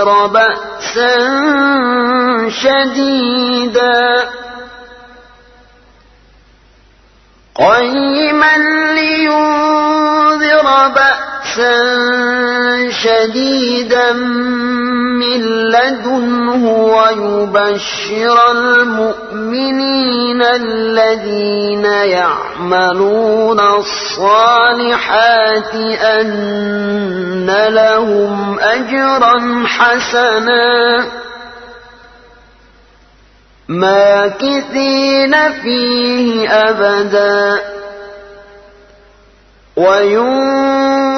لينذر بأسا شديدا. قيما لينذر بأسا شديدا من لدنه ويبشر المؤمنين الذين يعملون الصالحات أن لهم أجرا حسنا. ماكثين فيه أبدا.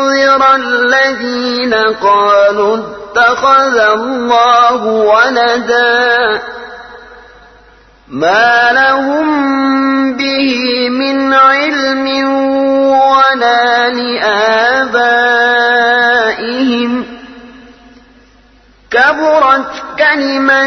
وينذر الذين قالوا اتخذ الله ولدا. ما لهم به من علم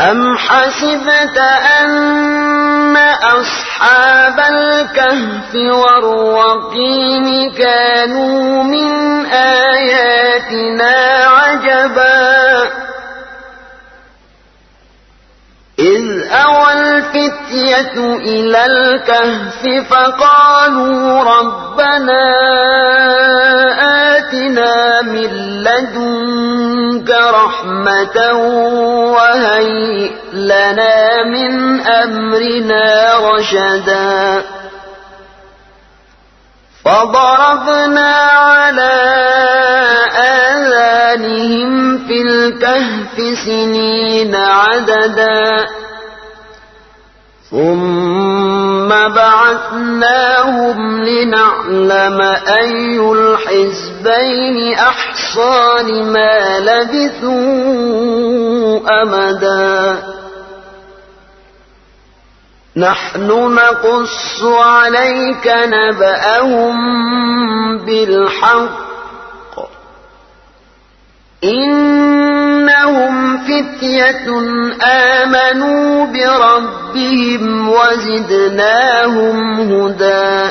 أم حسبت أن أصحاب الكهف والرقيم كانوا من آياتنا عجبا إذ أوى الفتية إلى الكهف فقالوا ربنا آتنا من لدنك رحمة وهيئ لنا من أمرنا رشدا فضربنا على آذانهم في الكهف سنين عددا. ثم بعثناهم لنعلم أي الحزبين أحصى لما لبثوا أمدا. نحن نقص عليك نبأهم بالحق إنهم فتية آمنوا بربهم وزدناهم هدى.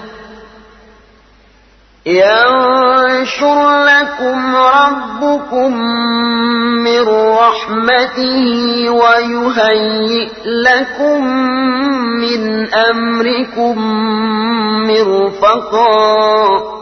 ينشر لكم ربكم من رحمته ويهيئ لكم من أمركم مرفقا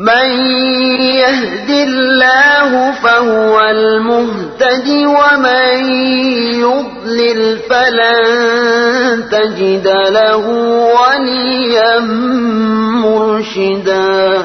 من يهد الله فهو المهتد ومن يضلل فلن تجد له وليا مرشدا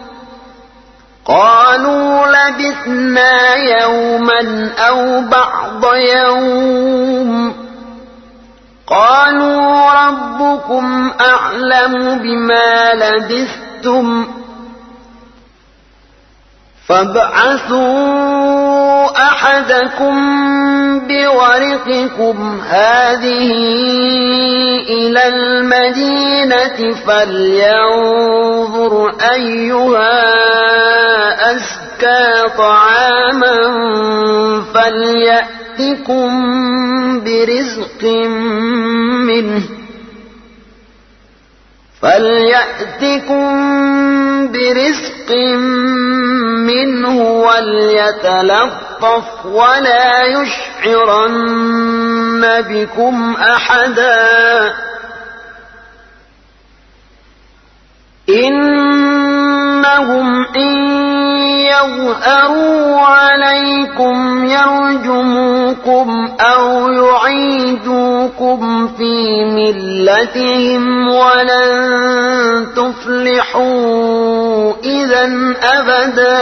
قالوا لبثنا يوما أو بعض يوم. قالوا ربكم أعلم بما لبثتم. فابعثوا أحدكم بورقكم هذه إلى المدينة فلينظر أيها أزكى طعاما فليأتكم برزق منه. فليأتكم برزق منه وليتلطف ولا يشعرن بكم أحدا إنهم إن يظهروا عليكم يرجموكم أو يعيدوكم في ملتهم ولن تفلحوا إذا أبدا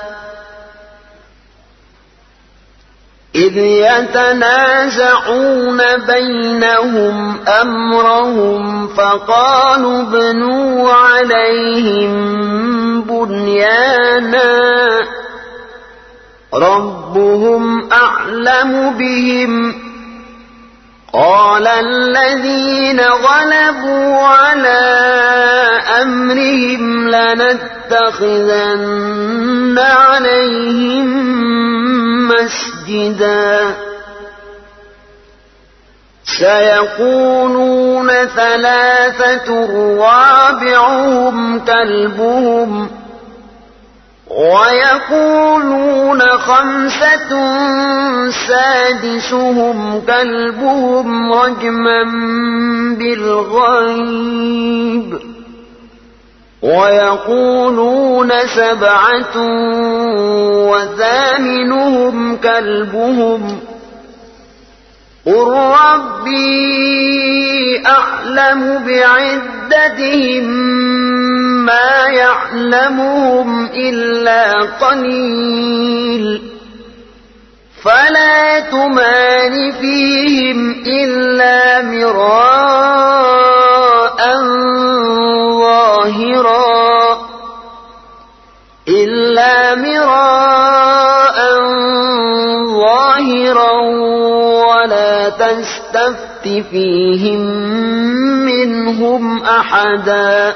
إذ يتنازعون بينهم أمرهم فقالوا ابنوا عليهم بنيانا ربهم أعلم بهم قال الذين غلبوا على أمرهم لنتخذن عليهم مسجدا. سيقولون ثلاثة رابعهم كلبهم ويقولون خمسة سادسهم كلبهم رجما بالغيب. ويقولون سبعة وثامنهم كلبهم. قل ربي أعلم بعدتهم ما يعلمهم إلا قليل. فلا تمان فيهم إلا مراء ظاهرا. إلا مراء ظاهرا ولا تستفت فيهم منهم أحدا.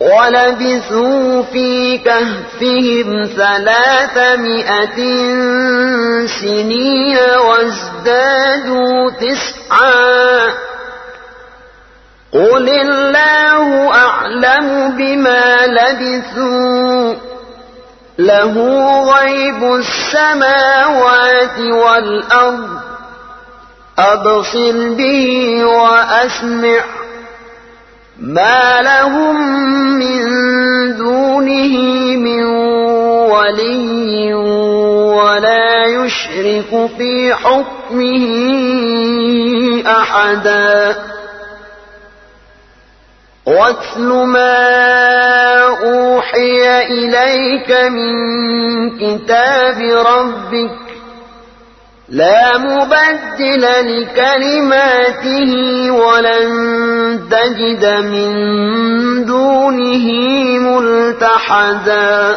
ولبثوا في كهفهم ثلاثمائة سنين وازدادوا تسعا. قل الله أعلم بما لبثوا. له غيب السماوات والأرض. أبصر به وأسمع. ما لهم من دونه من ولي ولا يشرك في حكمه أحدا واتل ما أوحي إليك من كتاب ربك لا مبدل لكلماته ولن تجد من دونه ملتحدا.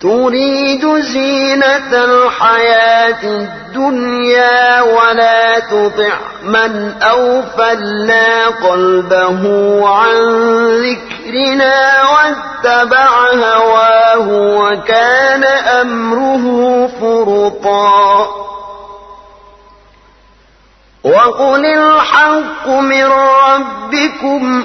تريد زينة الحياة الدنيا ولا تطع من أوفلنا قلبه عن ذكرنا واتبع هواه وكان أمره فرطا. وقل الحق من ربكم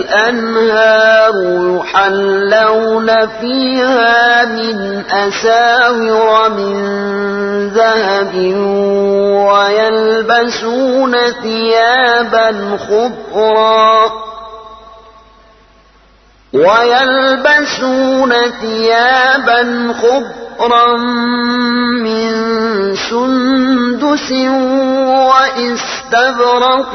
الأنهار يحلون فيها من أساور من ذهب ويلبسون ثيابا خضرا ويلبسون ثيابا خضرا من سندس وإستبرق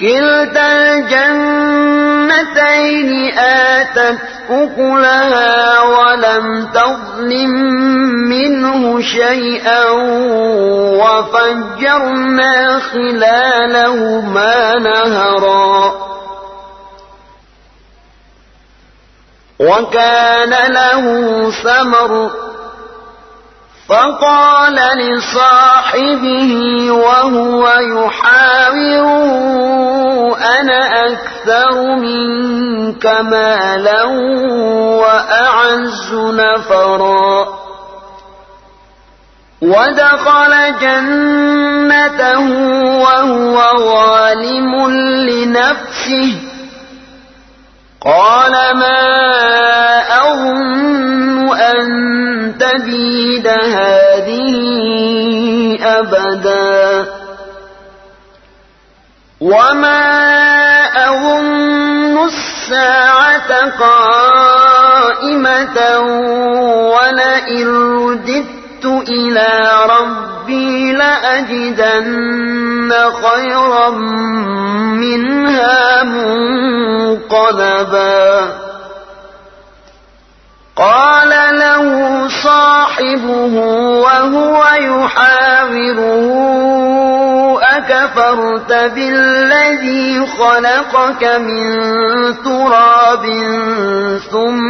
كلتا الجنتين آتت أكلها ولم تظلم منه شيئا وفجرنا خلالهما نهرا. وكان له ثمر فقال لصاحبه وهو يحاوره أنا أكثر منك مالا وأعز نفرا. ودخل جنته وهو ظالم لنفسه. قال ما أظن أن تبيد هذه أبدا. وما أظن الساعة قائمة ولئن رددت إلى ربي لأجدن خيرا منها منقلبا. قال له صاحبه وهو يحاوره أكفرت بالذي خلقك من تراب ثم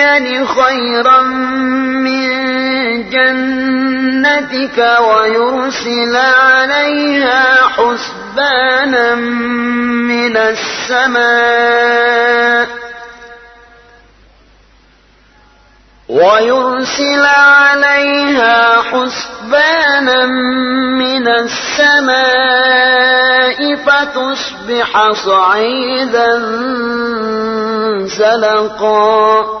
يؤتيني خيرا من جنتك ويرسل عليها حسبانا من السماء ويرسل عليها حسبانا من السماء فتصبح صعيدا زلقا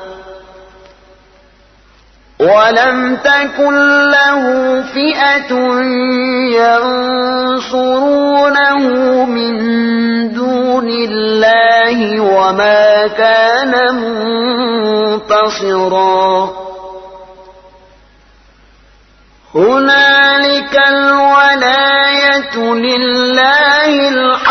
ولم تكن له فئة ينصرونه من دون الله وما كان منتصرا هنالك الولاية لله الحق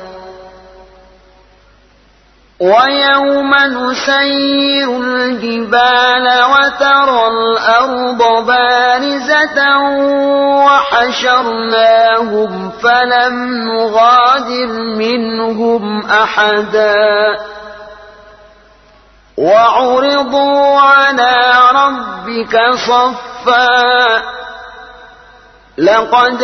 ويوم نسير الجبال وترى الأرض بارزة وحشرناهم فلم نغادر منهم أحدا وعرضوا على ربك صفا لقد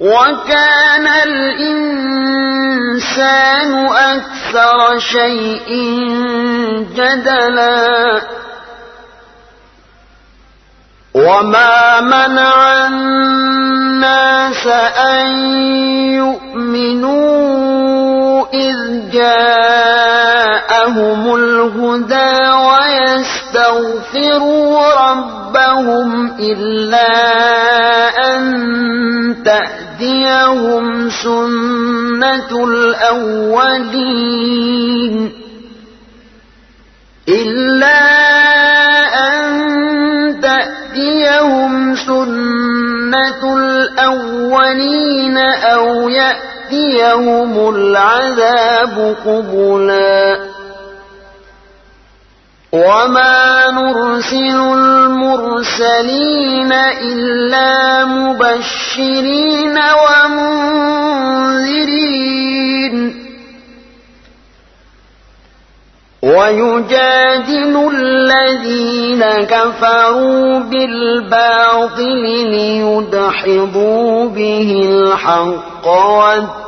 وكان الإنسان أكثر شيء جدلا. وما منع الناس أن يؤمنوا إذ جاءهم الهدى ويستقيموا يستغفروا ربهم إلا أن تأتيهم سنة الأولين إلا أن تأتيهم سنة الأولين أو يأتيهم العذاب قبلاً وما نرسل المرسلين إلا مبشرين ومنذرين ويجادل الذين كفروا بالباطل ليدحضوا به الحق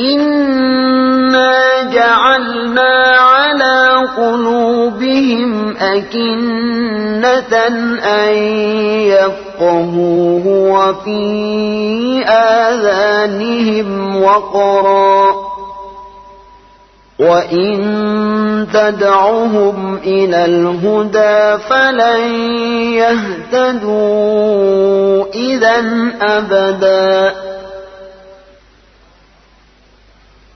إنا جعلنا على قلوبهم أكنة أن يفقهوه وفي آذانهم وقرا وإن تدعهم إلى الهدى فلن يهتدوا إذا أبدا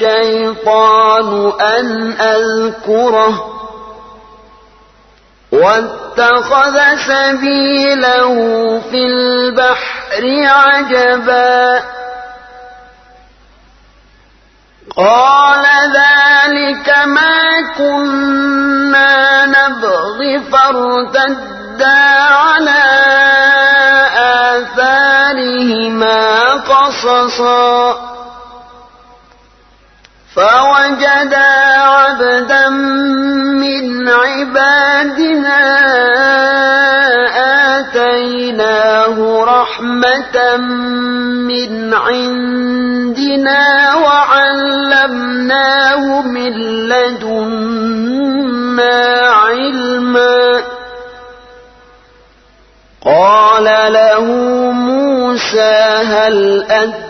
الشيطان أن أذكره واتخذ سبيله في البحر عجبا. قال ذلك ما كنا نبغي فارتدا على آثارهما قصصا. فوجدا عبدا من عبادنا آتيناه رحمة من عندنا وعلمناه من لدنا علما. قال له موسى هل أدري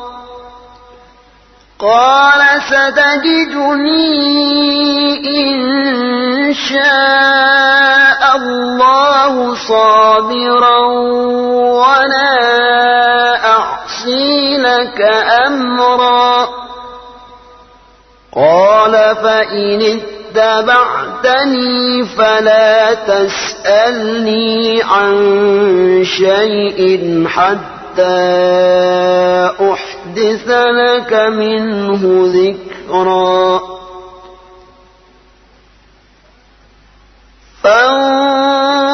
قال ستجدني إن شاء الله صابرا ولا أعصي لك أمرا. قال فإن اتبعتني فلا تسألني عن شيء حتى أحدث لك منه ذكرا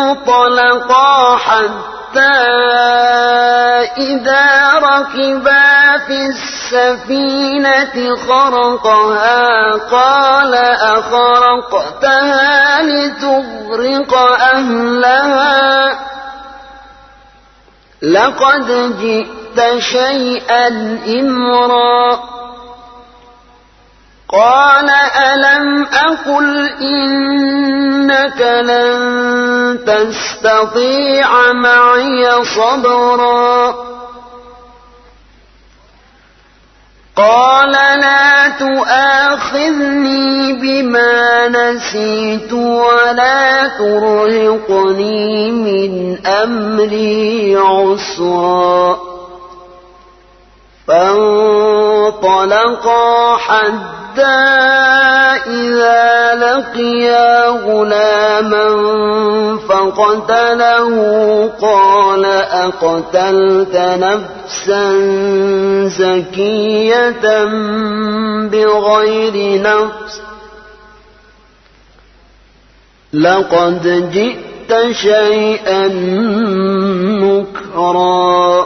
فانطلقا حتى إذا ركبا في السفينة خرقها قال أخرقتها لتغرق أهلها لقد جئت شيئا إمرا. قال ألم أقل إنك لن تستطيع معي صبرا؟ قال لا تؤاخذني بما نسيت ولا ترهقني من أمري عسرا. فانطلقا حتى إذا لقيا غلاما فقتله قال أقتلت نفسا زكية بغير نفس لقد جئت شيئا نكرا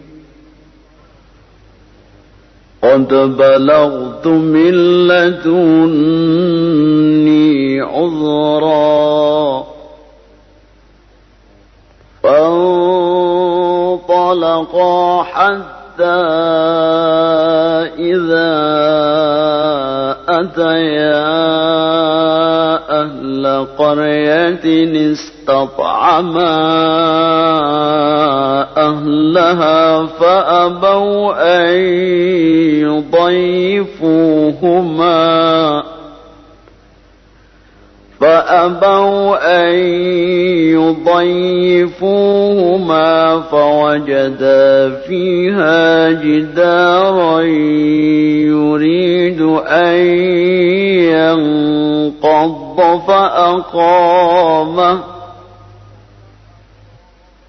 قد بلغت من لدني عذرا. فانطلقا حتى إذا أتيا أهل قرية استطعما أهلها فأبوا أن يضيفوهما. فأبوا أن يضيفوهما فوجدا فيها جدارا يريد أن ينقض فأقامه.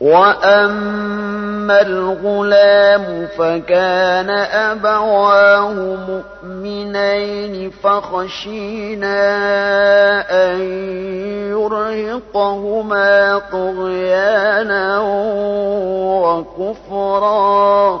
وأما الغلام فكان أبواه مؤمنين فخشينا أن يرهقهما طغيانا وكفرا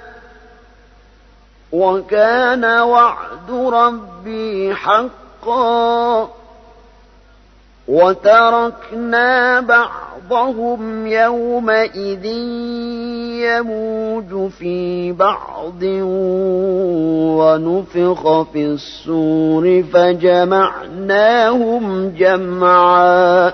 وكان وعد ربي حقا. وتركنا بعضهم يومئذ يموج في بعض ونفخ في الصور فجمعناهم جمعا.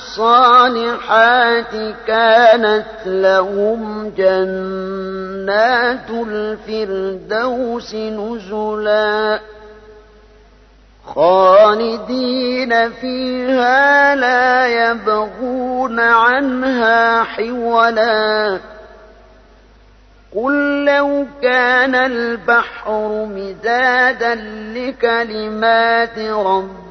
كانت لهم جنات الفردوس نزلا خالدين فيها لا يبغون عنها حولا قل لو كان البحر مدادا لكلمات ربي